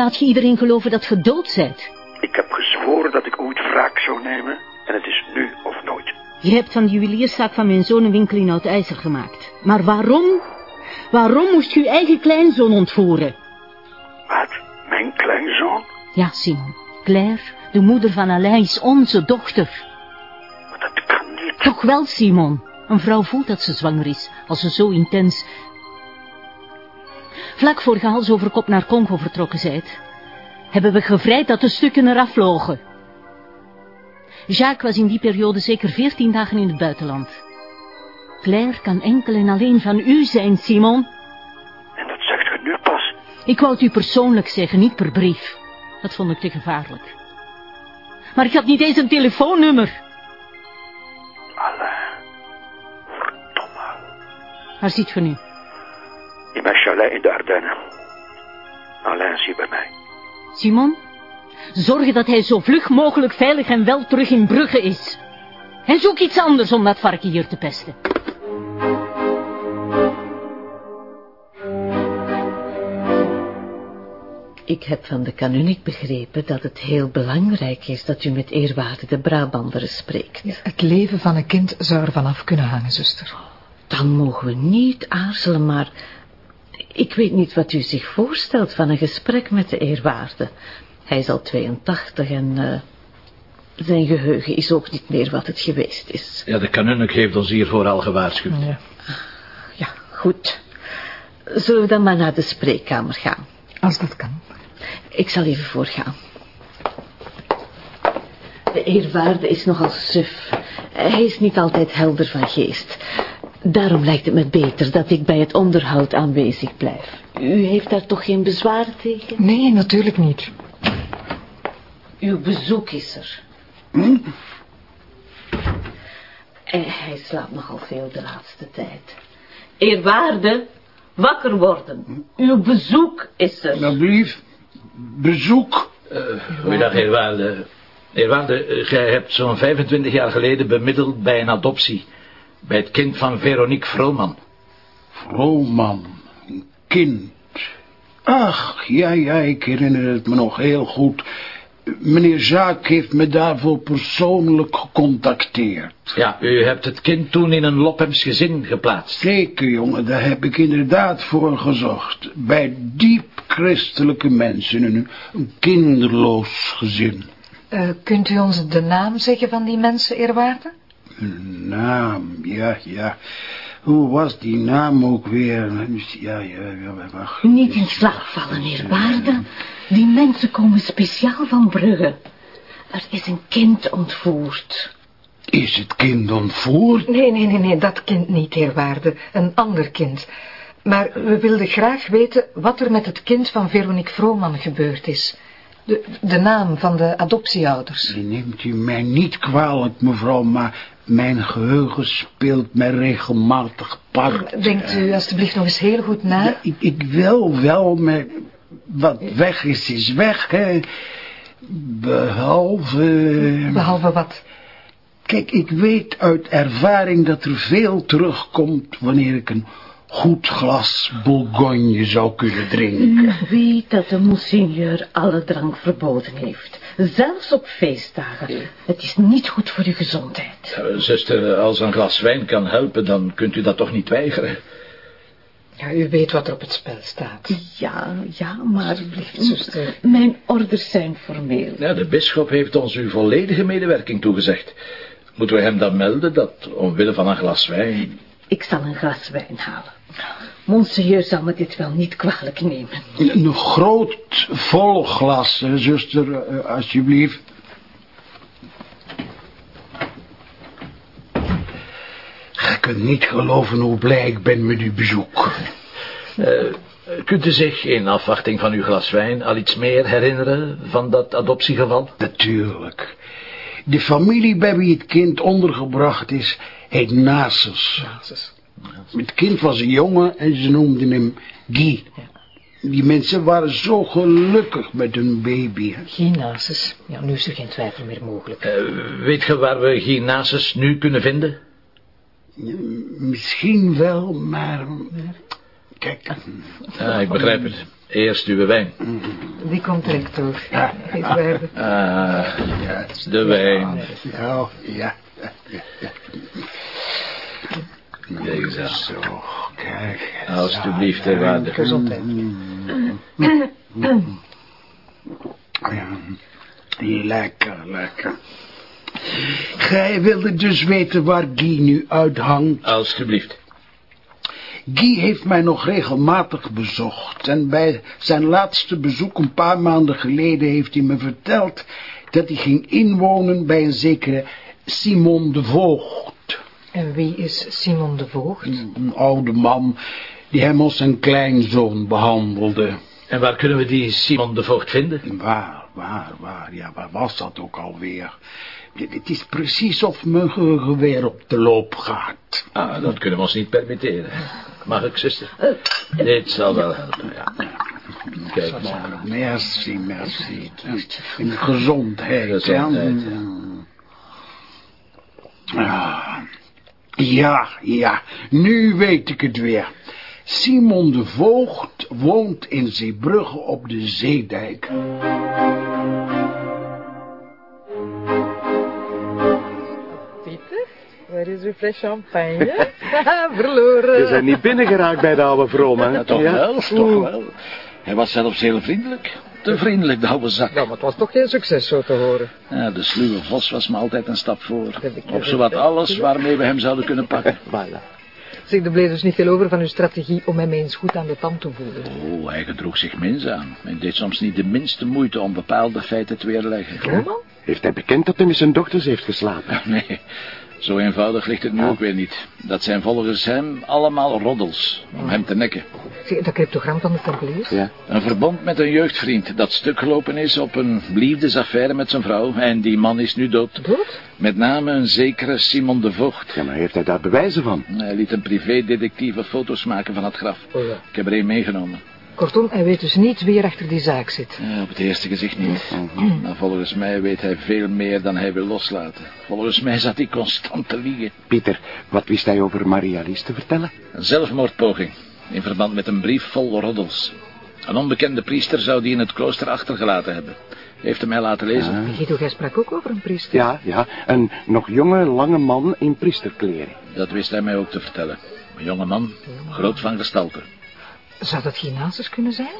laat je iedereen geloven dat je dood bent? Ik heb gezworen dat ik ooit wraak zou nemen. En het is nu of nooit. Je hebt van de juwelierszaak van mijn zoon een winkel in oud ijzer gemaakt. Maar waarom? Waarom moest je uw eigen kleinzoon ontvoeren? Wat? Mijn kleinzoon? Ja, Simon. Claire, de moeder van Alain, is onze dochter. Maar dat kan niet. Toch wel, Simon. Een vrouw voelt dat ze zwanger is, als ze zo intens... Vlak voor je hals over kop naar Congo vertrokken zijt, hebben we gevrijd dat de stukken eraf vlogen. Jacques was in die periode zeker veertien dagen in het buitenland. Claire kan enkel en alleen van u zijn, Simon. En dat zegt u nu pas. Ik wou het u persoonlijk zeggen, niet per brief. Dat vond ik te gevaarlijk. Maar ik had niet eens een telefoonnummer. Alain. Verdomme. Waar zit je nu? In de Ardennen. Alain is hier bij mij. Simon, zorg dat hij zo vlug mogelijk veilig en wel terug in Brugge is. En zoek iets anders om dat varken hier te pesten. Ik heb van de kanuniek begrepen dat het heel belangrijk is dat u met eerwaarde de Brabanderen spreekt. Ja, het leven van een kind zou er vanaf kunnen hangen, zuster. Dan mogen we niet aarzelen, maar ik weet niet wat u zich voorstelt van een gesprek met de eerwaarde. Hij is al 82 en uh, zijn geheugen is ook niet meer wat het geweest is. Ja, de kanunnik heeft ons hiervoor al gewaarschuwd. Ja. Ja, goed. Zullen we dan maar naar de spreekkamer gaan? Als dat kan. Ik zal even voorgaan. De eerwaarde is nogal suf. Hij is niet altijd helder van geest. Daarom lijkt het me beter dat ik bij het onderhoud aanwezig blijf. U heeft daar toch geen bezwaar tegen? Nee, natuurlijk niet. Uw bezoek is er. Hm? En hij slaapt nogal veel de laatste tijd. Eerwaarde, wakker worden. Uw bezoek is er. Alsjeblieft. Bezoek. Uh, goeiedag, eerwaarde. Eerwaarde, uh, gij hebt zo'n 25 jaar geleden bemiddeld bij een adoptie. Bij het kind van Veronique Vrooman. Vrooman, een kind. Ach, ja, ja, ik herinner het me nog heel goed. Meneer Jacques heeft me daarvoor persoonlijk gecontacteerd. Ja, u hebt het kind toen in een Lophems gezin geplaatst. Zeker, jongen, daar heb ik inderdaad voor gezocht. Bij diep christelijke mensen, een, een kinderloos gezin. Uh, kunt u ons de naam zeggen van die mensen, eerwaarde? Een naam, ja, ja. Hoe was die naam ook weer? Ja, ja, ja, wacht. Niet in slaap vallen, eerwaarde. Die mensen komen speciaal van Brugge. Er is een kind ontvoerd. Is het kind ontvoerd? Nee, nee, nee, nee, dat kind niet, eerwaarde. Een ander kind. Maar we wilden graag weten wat er met het kind van Veronique Vrooman gebeurd is. De, de naam van de adoptieouders. Neemt u mij niet kwalijk, mevrouw, maar mijn geheugen speelt mij regelmatig part. Denkt u alstublieft nog eens heel goed na? Ja, ik, ik wil wel, maar wat weg is, is weg, hè. Behalve... Behalve wat? Kijk, ik weet uit ervaring dat er veel terugkomt wanneer ik een goed glas bourgogne zou kunnen drinken. U weet dat de monseigneur alle drank verboden heeft. Zelfs op feestdagen. Het is niet goed voor uw gezondheid. Uh, zuster, als een glas wijn kan helpen, dan kunt u dat toch niet weigeren? Ja, u weet wat er op het spel staat. Ja, ja, maar... Alsjeblieft, zuster. Mijn orders zijn formeel. Ja, de bisschop heeft ons uw volledige medewerking toegezegd. Moeten we hem dan melden dat, omwille van een glas wijn... Ik zal een glas wijn halen. Monseigneur zal me dit wel niet kwalijk nemen. Een groot vol glas, zuster, uh, alsjeblieft. Je kunt niet geloven hoe blij ik ben met uw bezoek. Uh, kunt u zich in afwachting van uw glas wijn al iets meer herinneren van dat adoptiegeval? Natuurlijk. De familie bij wie het kind ondergebracht is, heet Nasus. Nasus. Het kind was een jongen en ze noemden hem Guy. Ja. Die mensen waren zo gelukkig met hun baby. Hè? Ginasus. Ja, nu is er geen twijfel meer mogelijk. Uh, weet je waar we Ginasus nu kunnen vinden? Ja, misschien wel, maar... Kijk. Ja, ik begrijp het. Eerst uw wijn. Die komt direct door. Eerwaarde. Ah, Ja, de wijn. ja, ja. Deze. Zo, kijk. Alsjeblieft, eerwaarde. Gezondheid. Ja, lekker, lekker. Gij wilde dus weten waar Guy nu uithangt. Alsjeblieft. Guy heeft mij nog regelmatig bezocht en bij zijn laatste bezoek een paar maanden geleden heeft hij me verteld dat hij ging inwonen bij een zekere Simon de Voogd. En wie is Simon de Voogd? Een oude man die hem als zijn kleinzoon behandelde. En waar kunnen we die Simon de Voogd vinden? Waar, waar, waar, ja, waar was dat ook alweer? Dit- Het is precies of mijn geheugen weer op de loop gaat. Ah, dat kunnen we ons niet permitteren. Mag ik, zuster? Dit zal wel helpen, ja. Kijk maar. Merci, merci. En gezondheid, hè? Gezondheid, Ah, Ja, ja, nu weet ik het weer. Simon de Voogd woont in Zeebrugge op de Zeedijk. Pieter, waar is uw fles champagne? Verloren. Je bent niet binnengeraakt bij de oude vroom, hè? Ja, toch Ja? wel, toch wel. Hij was zelfs heel vriendelijk. Te vriendelijk, de oude zak. Ja, maar het was toch geen succes zo te horen. Ja, de sluwe vos was me altijd een stap voor. Op zowat alles waarmee we hem zouden kunnen pakken. Voilà. Zeg, er bleef dus niet veel over van uw strategie om hem eens goed aan de tand te voelen. Oh, hij gedroeg zich minzaam. En deed soms niet de minste moeite om bepaalde feiten te weerleggen. Heeft hij bekend dat hij met zijn dochters heeft geslapen? Nee, zo eenvoudig ligt het nu ook weer niet. Dat zijn volgens hem allemaal roddels, om hem te nekken. Dat cryptogram van de Tempeliers? Ja. Een verbond met een jeugdvriend dat stuk gelopen is op een liefdesaffaire met zijn vrouw. En die man is nu dood. Dood? Met name een zekere Simon de Voogd. Ja, maar heeft hij daar bewijzen van? Hij liet een privédetectieve foto's maken van het graf. Oh ja. Ik heb er een meegenomen. Kortom, hij weet dus niet wie er achter die zaak zit. Ja, op het eerste gezicht niet. Maar volgens mij weet hij veel meer dan hij wil loslaten. Volgens mij zat hij constant te liegen. Pieter, wat wist hij over Maria Lies te vertellen? Een zelfmoordpoging. In verband met een brief vol roddels. Een onbekende priester zou die in het klooster achtergelaten hebben. Heeft hem mij laten lezen. Guido, jij sprak ook over een priester. Ja, ja, een nog jonge, lange man in priesterkleren. Dat wist hij mij ook te vertellen. Een jonge man, groot van gestalte. Zou dat Ginasus kunnen zijn?